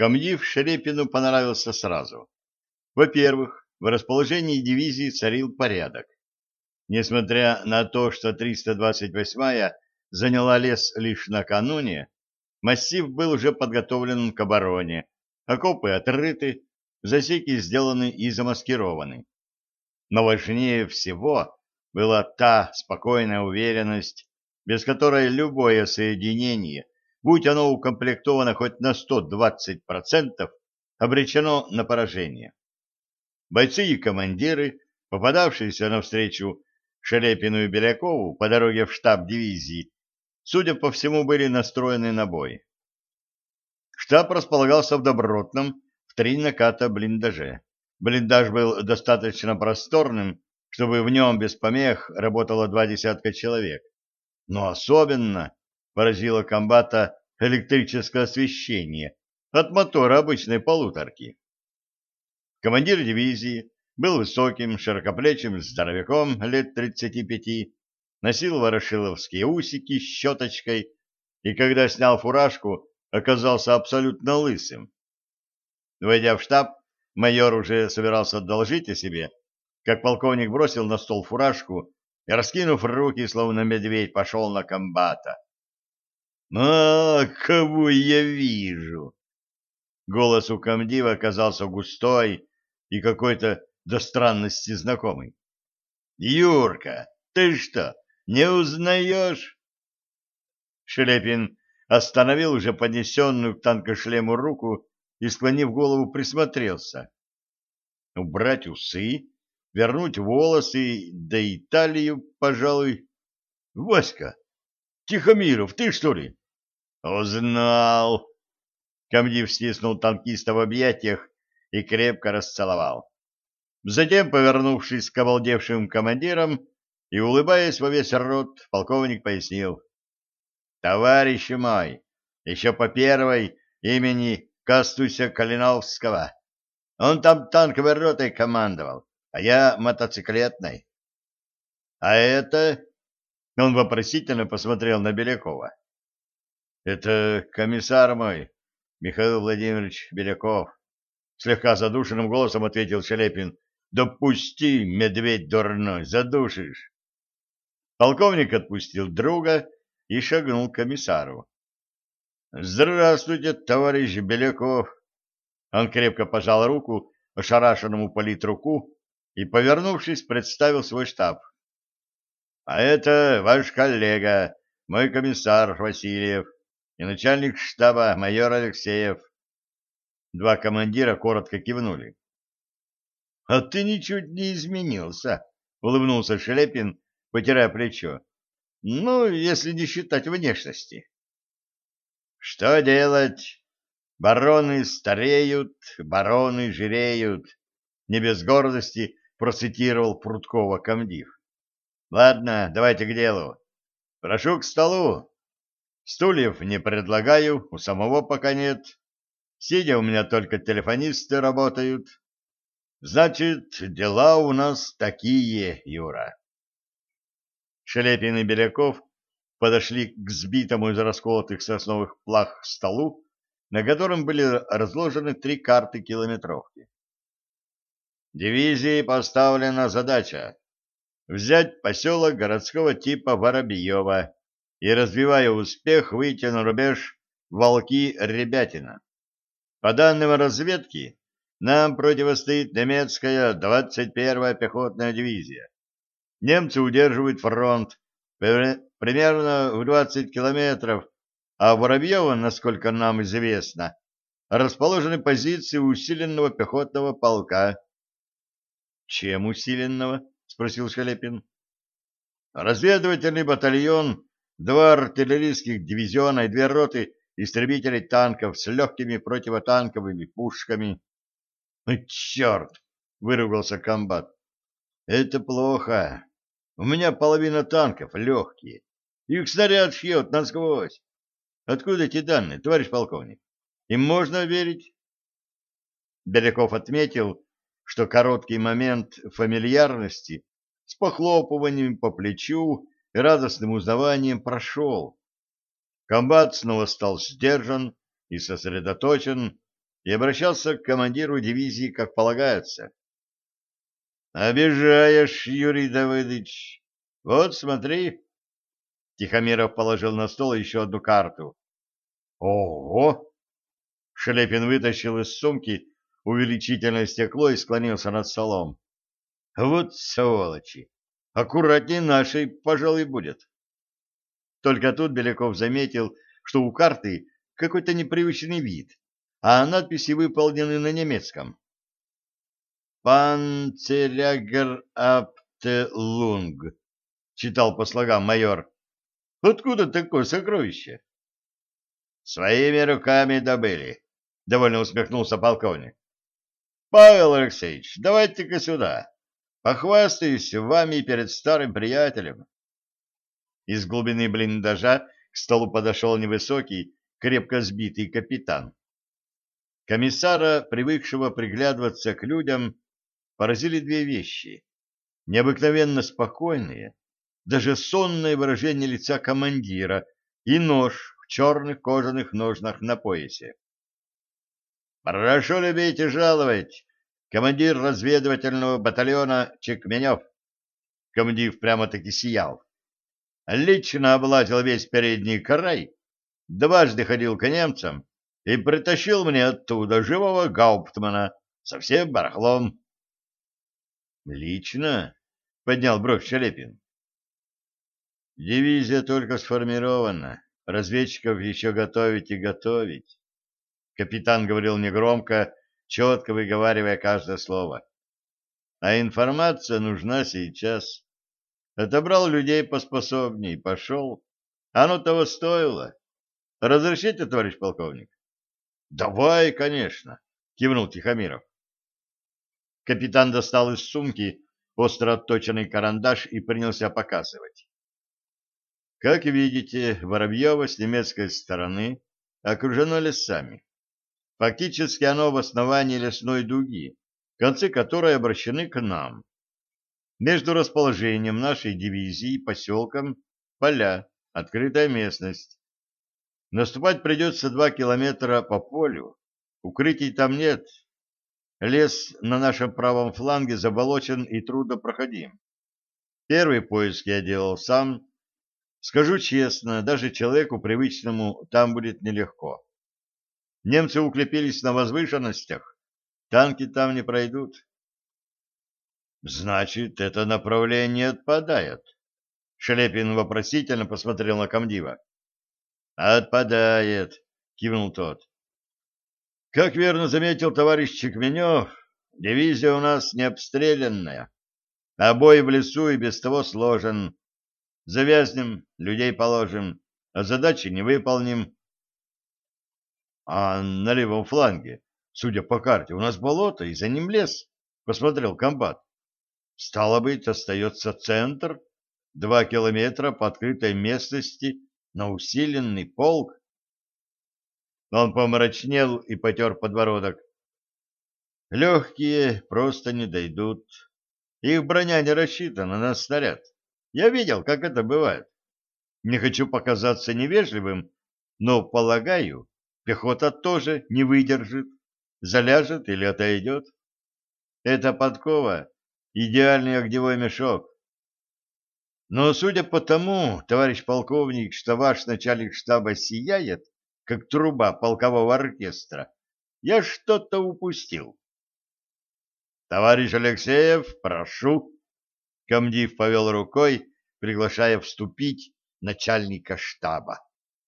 Комдив Шерепину понравился сразу. Во-первых, в расположении дивизии царил порядок. Несмотря на то, что 328-я заняла лес лишь накануне, массив был уже подготовлен к обороне, окопы отрыты, засеки сделаны и замаскированы. Но важнее всего была та спокойная уверенность, без которой любое соединение, будь оно укомплектовано хоть на 120%, обречено на поражение. Бойцы и командиры, попадавшиеся навстречу Шелепину и Белякову по дороге в штаб дивизии, судя по всему, были настроены на бой. Штаб располагался в добротном, в три наката блиндаже. Блиндаж был достаточно просторным, чтобы в нем без помех работало два десятка человек. Но особенно поразило комбата электрическое освещение от мотора обычной полуторки. Командир дивизии был высоким, широкоплечим здоровяком лет 35, носил ворошиловские усики с щеточкой и, когда снял фуражку, оказался абсолютно лысым. Войдя в штаб, майор уже собирался одолжить о себе, как полковник бросил на стол фуражку и, раскинув руки, словно медведь, пошел на комбата. «А, кого я вижу!» Голос у комдива оказался густой и какой-то до странности знакомый. «Юрка, ты что, не узнаешь?» Шелепин остановил уже поднесенную к танкошлему руку и, склонив голову, присмотрелся. Убрать усы, вернуть волосы, да и талию, пожалуй. Васька, Тихомиров, ты что ли? Узнал. Комдив стиснул танкиста в объятиях и крепко расцеловал. Затем, повернувшись к обалдевшим командирам и улыбаясь во весь рот, полковник пояснил. «Товарищи мой, еще по первой имени Кастуся Калиновского. Он там танковой ротой командовал, а я мотоциклетной. А это... Он вопросительно посмотрел на Белякова. Это комиссар мой, Михаил Владимирович Беляков. Слегка задушенным голосом ответил Шелепин. Допусти, медведь дурной, задушишь. Полковник отпустил друга и шагнул к комиссару. Здравствуйте, товарищ Беляков. Он крепко пожал руку ошарашенному политруку и, повернувшись, представил свой штаб. А это ваш коллега, мой комиссар Васильев и начальник штаба майор Алексеев. Два командира коротко кивнули. — А ты ничуть не изменился, — улыбнулся Шелепин, потирая плечо. — Ну, если не считать внешности. — Что делать? Бароны стареют, бароны жиреют, — не без гордости процитировал Пруткова комдив. Ладно, давайте к делу. Прошу к столу. Стульев не предлагаю, у самого пока нет. Сидя у меня только телефонисты работают. Значит, дела у нас такие, Юра. Шелепин и Беляков подошли к сбитому из расколотых сосновых плах столу, на котором были разложены три карты километровки. Дивизии поставлена задача взять поселок городского типа Воробьева и, развивая успех, выйти на рубеж Волки-Ребятина. По данным разведки, нам противостоит немецкая 21-я пехотная дивизия. Немцы удерживают фронт примерно в 20 километров, а в Воробьево, насколько нам известно, расположены позиции усиленного пехотного полка чем усиленного? спросил Шелепин. Разведывательный батальон, два артиллерийских дивизиона и две роты истребителей танков с легкими противотанковыми пушками. «Ну, черт! выругался комбат. Это плохо. У меня половина танков легкие. Их снаряд шьет насквозь. Откуда эти данные, товарищ полковник? Им можно верить? Беляков отметил, что короткий момент фамильярности с похлопыванием по плечу и радостным узнаванием прошел. Комбат снова стал сдержан и сосредоточен, и обращался к командиру дивизии, как полагается. «Обижаешь, Юрий Давыдович. Вот, смотри». Тихомиров положил на стол еще одну карту. «Ого!» Шелепин вытащил из сумки увеличительное стекло и склонился над столом. «Вот сволочи! Аккуратнее нашей, пожалуй, будет». Только тут Беляков заметил, что у карты какой-то непривычный вид, а надписи выполнены на немецком. «Панцелягер Аптелунг», — читал по слогам майор. «Откуда такое сокровище?» «Своими руками добыли», — довольно усмехнулся полковник. «Павел Алексеевич, давайте-ка сюда. Похвастаюсь вами перед старым приятелем». Из глубины блиндажа к столу подошел невысокий, крепко сбитый капитан. Комиссара, привыкшего приглядываться к людям, поразили две вещи. Необыкновенно спокойные, даже сонное выражение лица командира и нож в черных кожаных ножнах на поясе. «Прошу любить и жаловать, командир разведывательного батальона Чекменев!» Командир прямо-таки сиял. Лично облазил весь передний край, дважды ходил к немцам и притащил мне оттуда живого гауптмана со всем барахлом. Лично? Поднял бровь Шелепин. Дивизия только сформирована. Разведчиков еще готовить и готовить. Капитан говорил негромко, четко выговаривая каждое слово. А информация нужна сейчас. Отобрал людей поспособней, пошел. Оно того стоило. Разрешите, товарищ полковник? Давай, конечно, кивнул Тихомиров. Капитан достал из сумки остро отточенный карандаш и принялся показывать. Как видите, Воробьево с немецкой стороны окружено лесами. Фактически оно в основании лесной дуги, концы которой обращены к нам. Между расположением нашей дивизии и поселком поля, открытая местность. Наступать придется два километра по полю, укрытий там нет, Лес на нашем правом фланге заболочен и труднопроходим. Первый поиск я делал сам. Скажу честно, даже человеку привычному там будет нелегко. Немцы укрепились на возвышенностях, танки там не пройдут. Значит, это направление отпадает. Шелепин вопросительно посмотрел на комдива. Отпадает, кивнул тот. Как верно заметил товарищ Чекменев, дивизия у нас не обстрелянная, а бой в лесу и без того сложен. Завязнем, людей положим, а задачи не выполним. А на левом фланге, судя по карте, у нас болото и за ним лес, посмотрел комбат. Стало быть, остается центр, два километра по открытой местности на усиленный полк. Он помрачнел и потер подбородок. Легкие просто не дойдут. Их броня не рассчитана на снаряд. Я видел, как это бывает. Не хочу показаться невежливым, но, полагаю, пехота тоже не выдержит, заляжет или отойдет. Это подкова — идеальный огневой мешок. Но судя по тому, товарищ полковник, что ваш начальник штаба сияет, как труба полкового оркестра, я что-то упустил. Товарищ Алексеев, прошу. Комдив повел рукой, приглашая вступить начальника штаба.